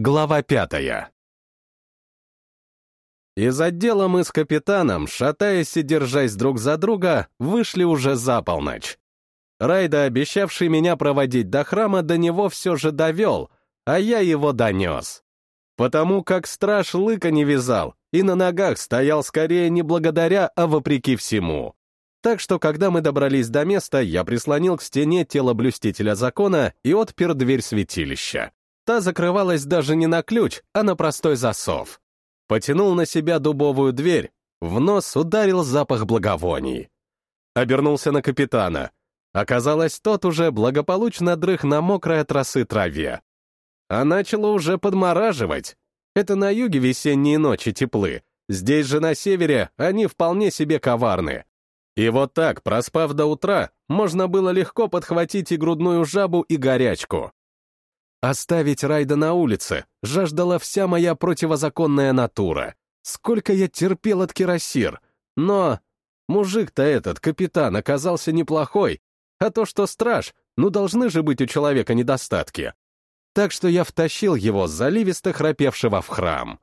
Глава пятая. Из отдела мы с капитаном, шатаясь и держась друг за друга, вышли уже за полночь. Райда, обещавший меня проводить до храма, до него все же довел, а я его донес. Потому как страж лыка не вязал и на ногах стоял скорее не благодаря, а вопреки всему. Так что, когда мы добрались до места, я прислонил к стене тело блюстителя закона и отпер дверь святилища. Та закрывалась даже не на ключ, а на простой засов. Потянул на себя дубовую дверь, в нос ударил запах благовоний. Обернулся на капитана. Оказалось, тот уже благополучно дрых на мокрой от траве. А начало уже подмораживать. Это на юге весенние ночи теплы. Здесь же на севере они вполне себе коварны. И вот так, проспав до утра, можно было легко подхватить и грудную жабу, и горячку. Оставить Райда на улице жаждала вся моя противозаконная натура. Сколько я терпел от кирасир. Но мужик-то этот, капитан, оказался неплохой. А то, что страж, ну должны же быть у человека недостатки. Так что я втащил его, заливисто храпевшего в храм.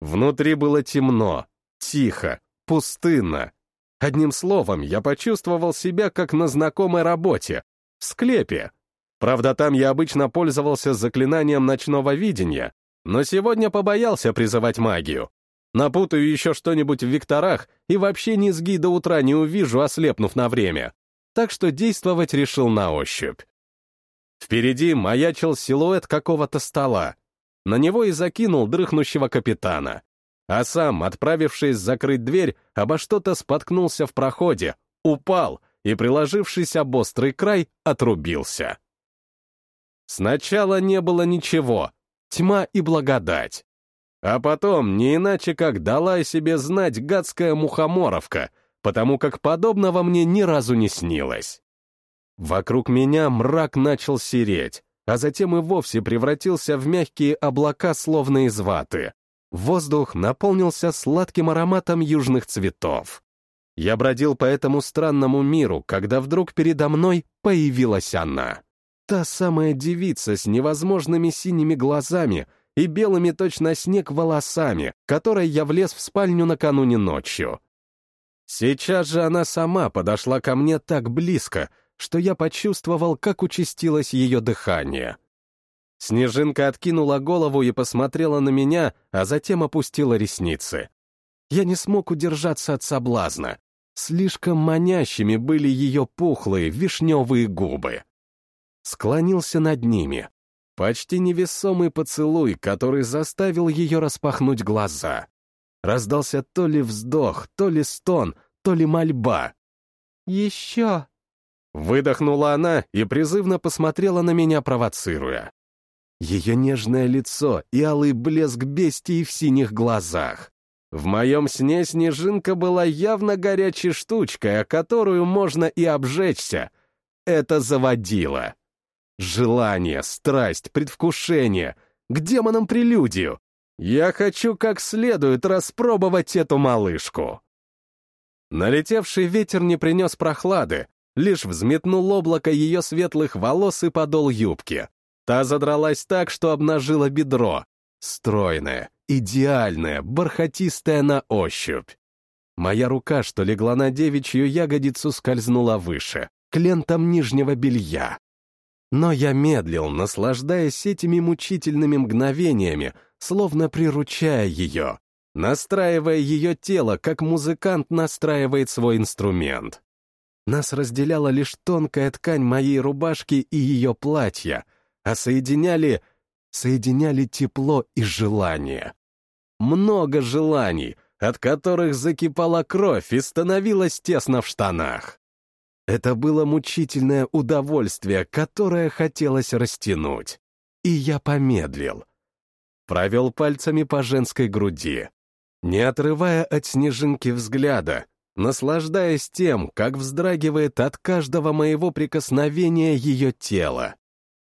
Внутри было темно, тихо, пустынно. Одним словом, я почувствовал себя как на знакомой работе, в склепе, Правда, там я обычно пользовался заклинанием ночного видения, но сегодня побоялся призывать магию. Напутаю еще что-нибудь в векторах и вообще низги до утра не увижу, ослепнув на время. Так что действовать решил на ощупь. Впереди маячил силуэт какого-то стола. На него и закинул дрыхнущего капитана. А сам, отправившись закрыть дверь, обо что-то споткнулся в проходе, упал и, приложившись об острый край, отрубился. Сначала не было ничего, тьма и благодать. А потом, не иначе как дала себе знать гадская мухоморовка, потому как подобного мне ни разу не снилось. Вокруг меня мрак начал сереть, а затем и вовсе превратился в мягкие облака, словно из ваты. Воздух наполнился сладким ароматом южных цветов. Я бродил по этому странному миру, когда вдруг передо мной появилась она. Та самая девица с невозможными синими глазами и белыми точно снег волосами, которой я влез в спальню накануне ночью. Сейчас же она сама подошла ко мне так близко, что я почувствовал, как участилось ее дыхание. Снежинка откинула голову и посмотрела на меня, а затем опустила ресницы. Я не смог удержаться от соблазна. Слишком манящими были ее пухлые вишневые губы склонился над ними. Почти невесомый поцелуй, который заставил ее распахнуть глаза. Раздался то ли вздох, то ли стон, то ли мольба. «Еще!» Выдохнула она и призывно посмотрела на меня, провоцируя. Ее нежное лицо и алый блеск бестии в синих глазах. В моем сне снежинка была явно горячей штучкой, о которую можно и обжечься. Это заводило. Желание, страсть, предвкушение. К демонам прелюдию. Я хочу как следует распробовать эту малышку. Налетевший ветер не принес прохлады, лишь взметнул облако ее светлых волос и подол юбки. Та задралась так, что обнажила бедро. Стройная, идеальная, бархатистая на ощупь. Моя рука, что легла на девичью ягодицу, скользнула выше, к лентам нижнего белья. Но я медлил, наслаждаясь этими мучительными мгновениями, словно приручая ее, настраивая ее тело, как музыкант настраивает свой инструмент. Нас разделяла лишь тонкая ткань моей рубашки и ее платья, а соединяли... соединяли тепло и желание. Много желаний, от которых закипала кровь и становилось тесно в штанах. Это было мучительное удовольствие, которое хотелось растянуть. И я помедлил. Провел пальцами по женской груди, не отрывая от снежинки взгляда, наслаждаясь тем, как вздрагивает от каждого моего прикосновения ее тело,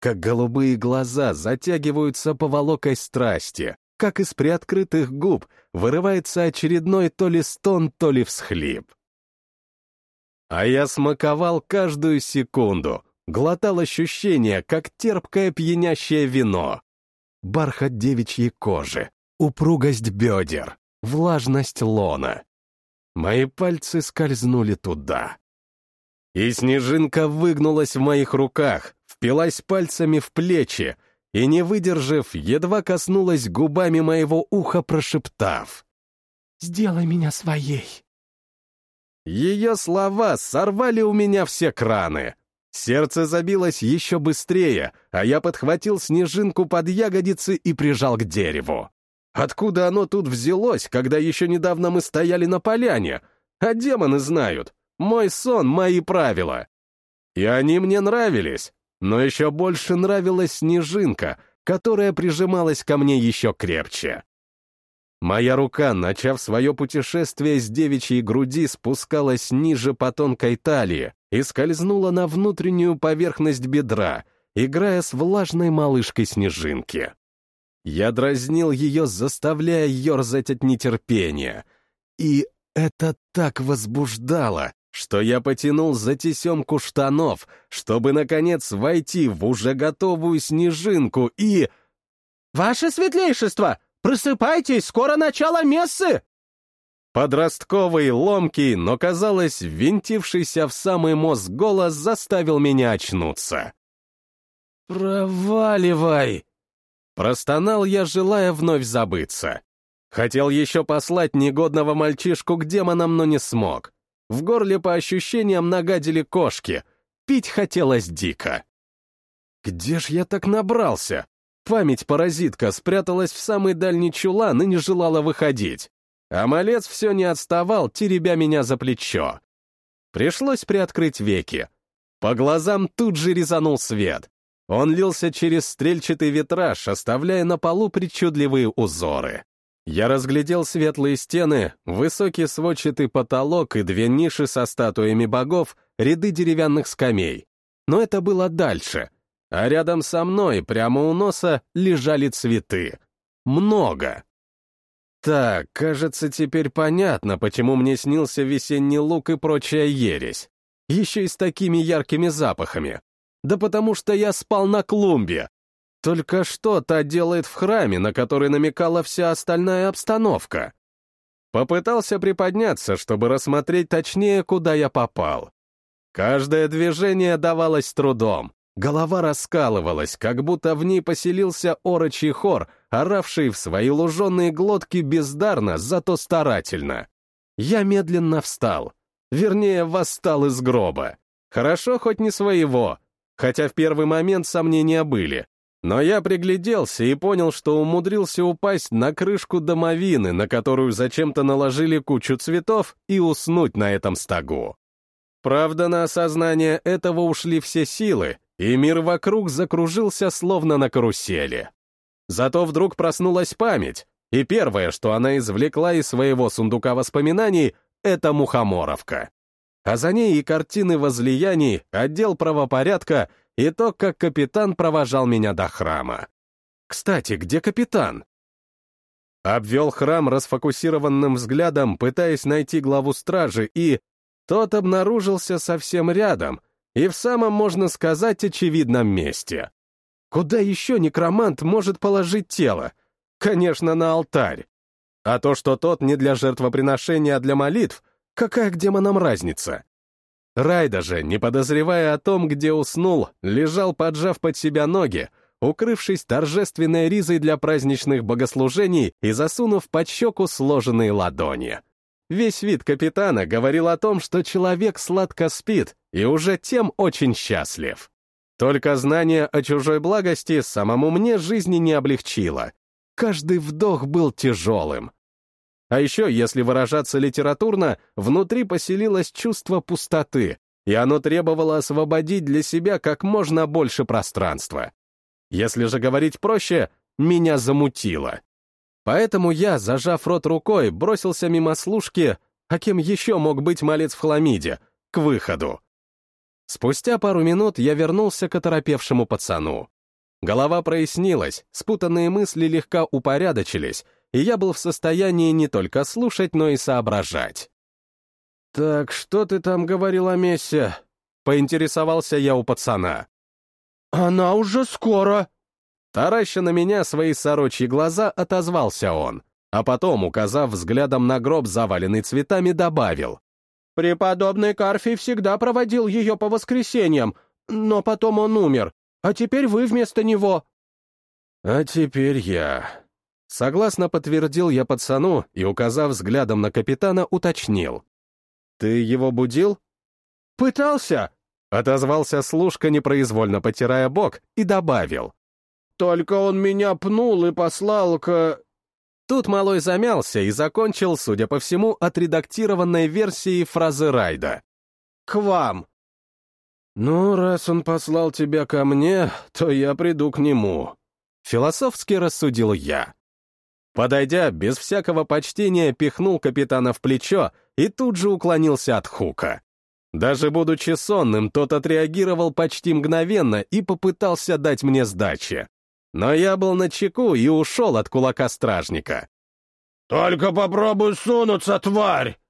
как голубые глаза затягиваются поволокой страсти, как из приоткрытых губ вырывается очередной то ли стон, то ли всхлип. А я смаковал каждую секунду, глотал ощущения, как терпкое пьянящее вино. бархат девичьей кожи, упругость бедер, влажность лона. Мои пальцы скользнули туда. И снежинка выгнулась в моих руках, впилась пальцами в плечи и, не выдержав, едва коснулась губами моего уха, прошептав. «Сделай меня своей». Ее слова сорвали у меня все краны. Сердце забилось еще быстрее, а я подхватил снежинку под ягодицы и прижал к дереву. Откуда оно тут взялось, когда еще недавно мы стояли на поляне? А демоны знают. Мой сон — мои правила. И они мне нравились. Но еще больше нравилась снежинка, которая прижималась ко мне еще крепче. Моя рука, начав свое путешествие с девичьей груди, спускалась ниже по тонкой талии и скользнула на внутреннюю поверхность бедра, играя с влажной малышкой снежинки. Я дразнил ее, заставляя ерзать от нетерпения. И это так возбуждало, что я потянул за тесемку штанов, чтобы, наконец, войти в уже готовую снежинку и... «Ваше светлейшество!» Просыпайтесь, скоро начало мессы!» Подростковый, ломкий, но, казалось, винтившийся в самый мозг голос заставил меня очнуться. «Проваливай!» Простонал я, желая вновь забыться. Хотел еще послать негодного мальчишку к демонам, но не смог. В горле по ощущениям нагадили кошки. Пить хотелось дико. Где ж я так набрался? Память-паразитка спряталась в самый дальний чулан и не желала выходить. А малец все не отставал, теребя меня за плечо. Пришлось приоткрыть веки. По глазам тут же резанул свет. Он лился через стрельчатый витраж, оставляя на полу причудливые узоры. Я разглядел светлые стены, высокий сводчатый потолок и две ниши со статуями богов, ряды деревянных скамей. Но это было дальше — а рядом со мной, прямо у носа, лежали цветы. Много. Так, кажется, теперь понятно, почему мне снился весенний лук и прочая ересь. Еще и с такими яркими запахами. Да потому что я спал на клумбе. Только что та делает в храме, на который намекала вся остальная обстановка. Попытался приподняться, чтобы рассмотреть точнее, куда я попал. Каждое движение давалось трудом. Голова раскалывалась, как будто в ней поселился орочий хор, оравший в свои луженые глотки бездарно, зато старательно. Я медленно встал. Вернее, восстал из гроба. Хорошо хоть не своего, хотя в первый момент сомнения были. Но я пригляделся и понял, что умудрился упасть на крышку домовины, на которую зачем-то наложили кучу цветов, и уснуть на этом стогу. Правда, на осознание этого ушли все силы, и мир вокруг закружился словно на карусели. Зато вдруг проснулась память, и первое, что она извлекла из своего сундука воспоминаний, это мухоморовка. А за ней и картины возлияний, отдел правопорядка и то, как капитан провожал меня до храма. Кстати, где капитан? Обвел храм расфокусированным взглядом, пытаясь найти главу стражи, и... Тот обнаружился совсем рядом, и в самом, можно сказать, очевидном месте. Куда еще некромант может положить тело? Конечно, на алтарь. А то, что тот не для жертвоприношения, а для молитв, какая к демонам разница? Райда же, не подозревая о том, где уснул, лежал, поджав под себя ноги, укрывшись торжественной ризой для праздничных богослужений и засунув под щеку сложенные ладони. Весь вид капитана говорил о том, что человек сладко спит и уже тем очень счастлив. Только знание о чужой благости самому мне жизни не облегчило. Каждый вдох был тяжелым. А еще, если выражаться литературно, внутри поселилось чувство пустоты, и оно требовало освободить для себя как можно больше пространства. Если же говорить проще, меня замутило. Поэтому я, зажав рот рукой, бросился мимо служки, а кем еще мог быть малец в хламиде, к выходу. Спустя пару минут я вернулся к оторопевшему пацану. Голова прояснилась, спутанные мысли легко упорядочились, и я был в состоянии не только слушать, но и соображать. «Так что ты там говорил о Мессе?» — поинтересовался я у пацана. «Она уже скоро», Тараща на меня свои сорочьи глаза, отозвался он, а потом, указав взглядом на гроб, заваленный цветами, добавил. «Преподобный Карфий всегда проводил ее по воскресеньям, но потом он умер, а теперь вы вместо него». «А теперь я...» Согласно подтвердил я пацану и, указав взглядом на капитана, уточнил. «Ты его будил?» «Пытался!» — отозвался служка, непроизвольно потирая бок, и добавил. «Только он меня пнул и послал к...» Тут малой замялся и закончил, судя по всему, отредактированной версией фразы Райда. «К вам!» «Ну, раз он послал тебя ко мне, то я приду к нему», — философски рассудил я. Подойдя, без всякого почтения, пихнул капитана в плечо и тут же уклонился от хука. Даже будучи сонным, тот отреагировал почти мгновенно и попытался дать мне сдачи. Но я был на чеку и ушел от кулака стражника. «Только попробуй сунуться, тварь!»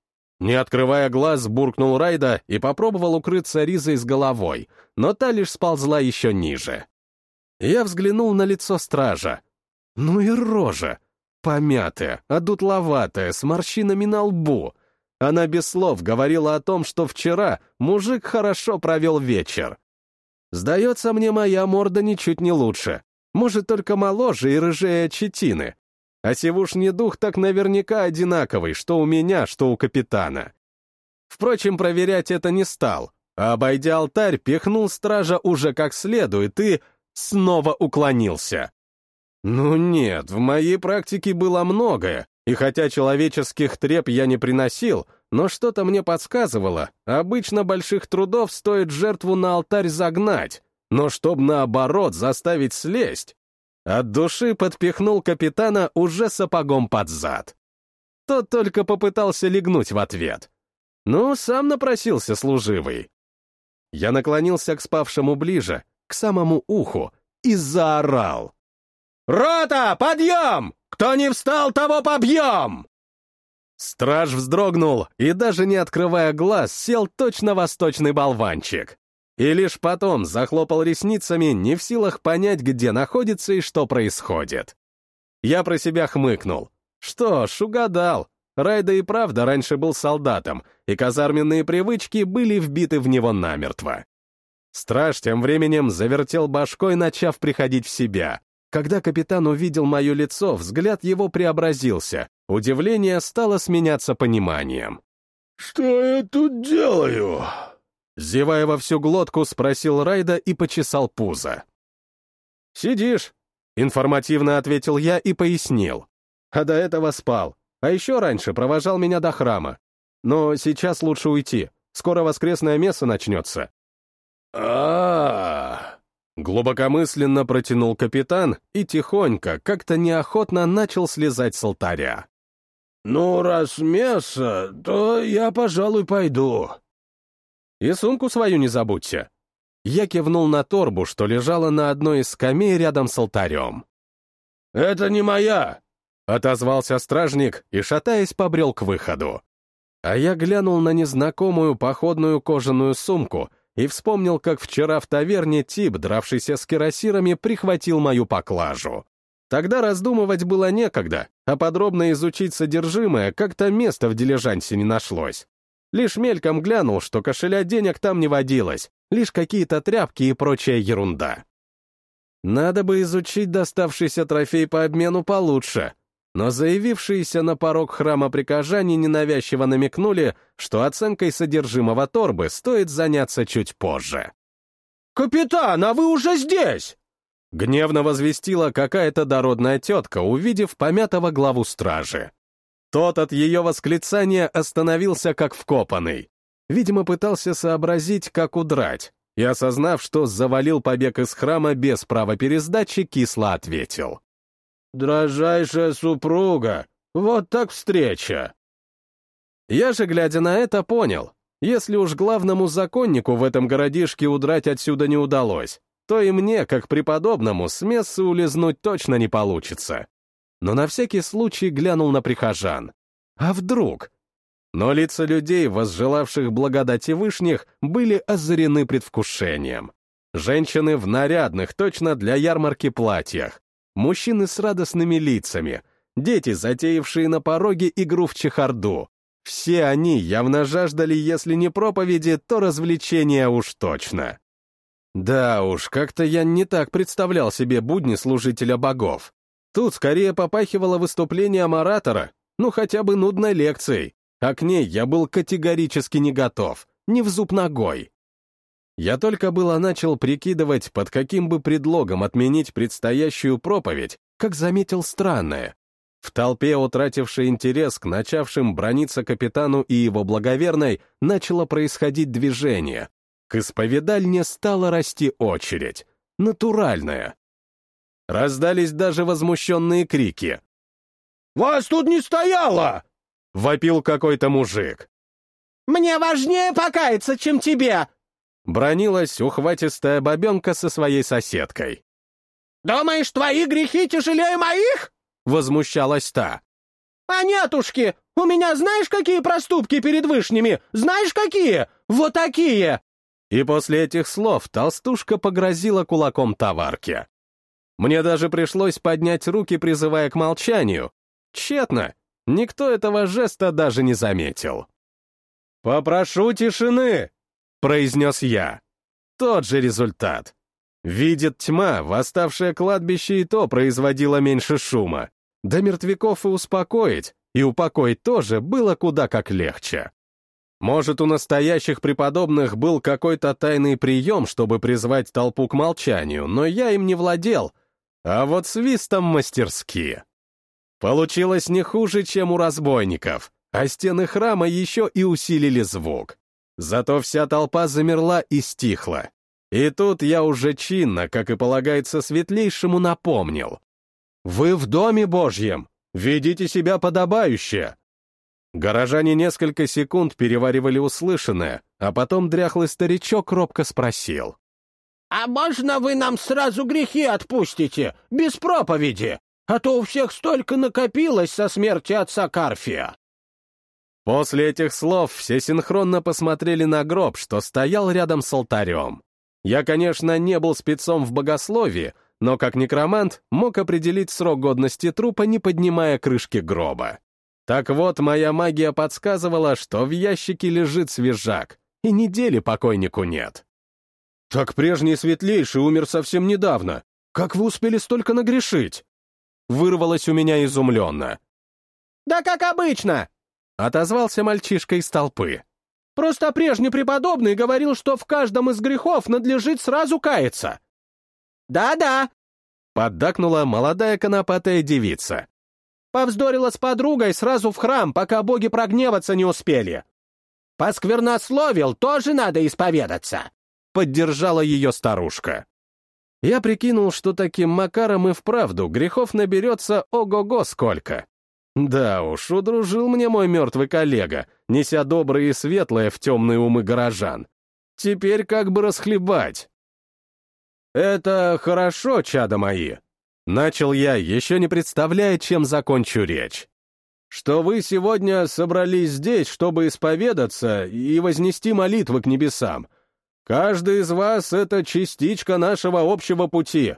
Не открывая глаз, буркнул Райда и попробовал укрыться Ризой с головой, но та лишь сползла еще ниже. Я взглянул на лицо стража. Ну и рожа. Помятая, одутловатая, с морщинами на лбу. Она без слов говорила о том, что вчера мужик хорошо провел вечер. Сдается мне, моя морда ничуть не лучше. Может, только моложе и рыжее четины. А сивушний дух так наверняка одинаковый, что у меня, что у капитана. Впрочем, проверять это не стал, а, обойдя алтарь, пихнул стража уже как следует и снова уклонился. Ну нет, в моей практике было многое, и хотя человеческих треп я не приносил, но что-то мне подсказывало, обычно больших трудов стоит жертву на алтарь загнать, но чтоб наоборот заставить слезть. От души подпихнул капитана уже сапогом под зад. Тот только попытался легнуть в ответ. Ну, сам напросился служивый. Я наклонился к спавшему ближе, к самому уху, и заорал. «Рота, подъем! Кто не встал, того побьем!» Страж вздрогнул и, даже не открывая глаз, сел точно восточный болванчик. И лишь потом захлопал ресницами, не в силах понять, где находится и что происходит. Я про себя хмыкнул. Что ж, угадал. Райда и правда раньше был солдатом, и казарменные привычки были вбиты в него намертво. Страж тем временем завертел башкой, начав приходить в себя. Когда капитан увидел мое лицо, взгляд его преобразился. Удивление стало сменяться пониманием. «Что я тут делаю?» Зевая во всю глотку, спросил Райда и почесал пузо. «Сидишь», — информативно ответил я и пояснил. А до этого спал. А еще раньше провожал меня до храма. Но сейчас лучше уйти. Скоро воскресное место начнется. а, -а, -а Глубокомысленно протянул капитан и тихонько, как-то неохотно начал слезать с алтаря. «Ну, раз мясо, то я, пожалуй, пойду». «И сумку свою не забудьте». Я кивнул на торбу, что лежала на одной из скамей рядом с алтарем. «Это не моя!» — отозвался стражник и, шатаясь, побрел к выходу. А я глянул на незнакомую походную кожаную сумку и вспомнил, как вчера в таверне тип, дравшийся с кирасирами, прихватил мою поклажу. Тогда раздумывать было некогда, а подробно изучить содержимое как-то места в дилижансе не нашлось. Лишь мельком глянул, что кошеля денег там не водилось, лишь какие-то тряпки и прочая ерунда. Надо бы изучить доставшийся трофей по обмену получше, но заявившиеся на порог храма прикажане ненавязчиво намекнули, что оценкой содержимого торбы стоит заняться чуть позже. «Капитан, а вы уже здесь!» Гневно возвестила какая-то дородная тетка, увидев помятого главу стражи. Тот от ее восклицания остановился как вкопанный. Видимо, пытался сообразить, как удрать, и, осознав, что завалил побег из храма без права пересдачи, кисло ответил. «Дрожайшая супруга! Вот так встреча!» Я же, глядя на это, понял, если уж главному законнику в этом городишке удрать отсюда не удалось, то и мне, как преподобному, с мессы улизнуть точно не получится. Но на всякий случай глянул на прихожан. А вдруг? Но лица людей, возжелавших благодати вышних, были озарены предвкушением. Женщины в нарядных, точно для ярмарки платьях. Мужчины с радостными лицами. Дети, затеявшие на пороге игру в чехарду. Все они явно жаждали, если не проповеди, то развлечения уж точно. Да уж, как-то я не так представлял себе будни служителя богов. Тут скорее попахивало выступлением оратора, ну хотя бы нудной лекцией, а к ней я был категорически не готов, не в зуб ногой. Я только было начал прикидывать, под каким бы предлогом отменить предстоящую проповедь, как заметил странное. В толпе, утратившей интерес к начавшим брониться капитану и его благоверной, начало происходить движение. К исповедальне стала расти очередь. Натуральная. Раздались даже возмущенные крики. «Вас тут не стояло!» — вопил какой-то мужик. «Мне важнее покаяться, чем тебе!» Бронилась ухватистая бабенка со своей соседкой. «Думаешь, твои грехи тяжелее моих?» — возмущалась та. «А нетушки, у меня знаешь, какие проступки перед вышними? Знаешь, какие? Вот такие!» И после этих слов толстушка погрозила кулаком товарке. Мне даже пришлось поднять руки, призывая к молчанию. Тщетно. Никто этого жеста даже не заметил. «Попрошу тишины!» — произнес я. Тот же результат. Видит тьма, восставшее кладбище и то производило меньше шума. До мертвяков и успокоить, и упокоить тоже было куда как легче. Может, у настоящих преподобных был какой-то тайный прием, чтобы призвать толпу к молчанию, но я им не владел, а вот свистом мастерски. Получилось не хуже, чем у разбойников, а стены храма еще и усилили звук. Зато вся толпа замерла и стихла. И тут я уже чинно, как и полагается светлейшему, напомнил. «Вы в доме Божьем! Ведите себя подобающе!» Горожане несколько секунд переваривали услышанное, а потом дряхлый старичок робко спросил. «А можно вы нам сразу грехи отпустите, без проповеди? А то у всех столько накопилось со смерти отца Карфия!» После этих слов все синхронно посмотрели на гроб, что стоял рядом с алтарем. Я, конечно, не был спецом в богословии, но как некромант мог определить срок годности трупа, не поднимая крышки гроба. Так вот, моя магия подсказывала, что в ящике лежит свежак, и недели покойнику нет. «Так прежний светлейший умер совсем недавно. Как вы успели столько нагрешить?» Вырвалось у меня изумленно. «Да как обычно!» Отозвался мальчишка из толпы. «Просто прежний преподобный говорил, что в каждом из грехов надлежит сразу каяться». «Да-да», — поддакнула молодая конопатая девица. «Повздорила с подругой сразу в храм, пока боги прогневаться не успели». «Посквернословил, тоже надо исповедаться», — поддержала ее старушка. Я прикинул, что таким макаром и вправду грехов наберется ого-го сколько. Да уж, удружил мне мой мертвый коллега, неся добрые и светлое в темные умы горожан. Теперь как бы расхлебать. «Это хорошо, чада мои», — начал я, еще не представляя, чем закончу речь. «Что вы сегодня собрались здесь, чтобы исповедаться и вознести молитвы к небесам. Каждый из вас — это частичка нашего общего пути.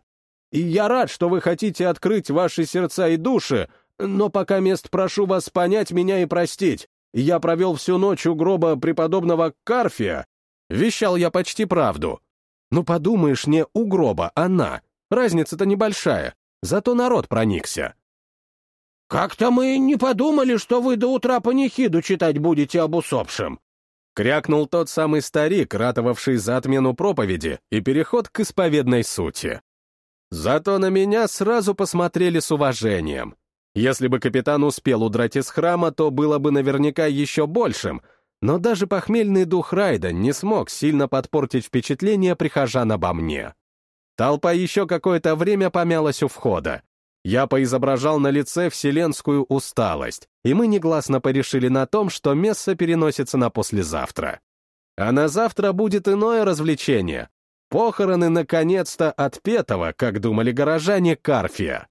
И я рад, что вы хотите открыть ваши сердца и души но пока мест прошу вас понять меня и простить. Я провел всю ночь у гроба преподобного Карфия. Вещал я почти правду. Ну, подумаешь, не у гроба, она. Разница-то небольшая. Зато народ проникся. «Как-то мы не подумали, что вы до утра панихиду читать будете об усопшем», — крякнул тот самый старик, ратовавший за отмену проповеди и переход к исповедной сути. Зато на меня сразу посмотрели с уважением. Если бы капитан успел удрать из храма, то было бы наверняка еще большим, но даже похмельный дух Райда не смог сильно подпортить впечатление прихожан обо мне. Толпа еще какое-то время помялась у входа. Я поизображал на лице вселенскую усталость, и мы негласно порешили на том, что место переносится на послезавтра. А на завтра будет иное развлечение. Похороны, наконец-то, отпетого, как думали горожане, Карфия.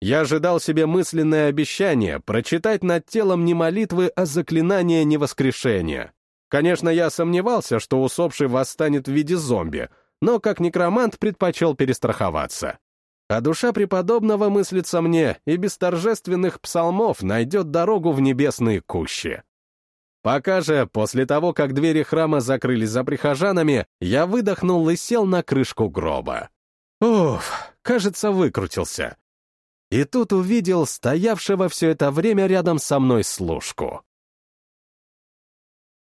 Я ожидал себе мысленное обещание прочитать над телом не молитвы, а заклинание невоскрешения. Конечно, я сомневался, что усопший восстанет в виде зомби, но как некромант предпочел перестраховаться. А душа преподобного мыслится мне и без торжественных псалмов найдет дорогу в небесные кущи. Пока же, после того, как двери храма закрылись за прихожанами, я выдохнул и сел на крышку гроба. Уф, кажется, выкрутился. И тут увидел стоявшего все это время рядом со мной служку.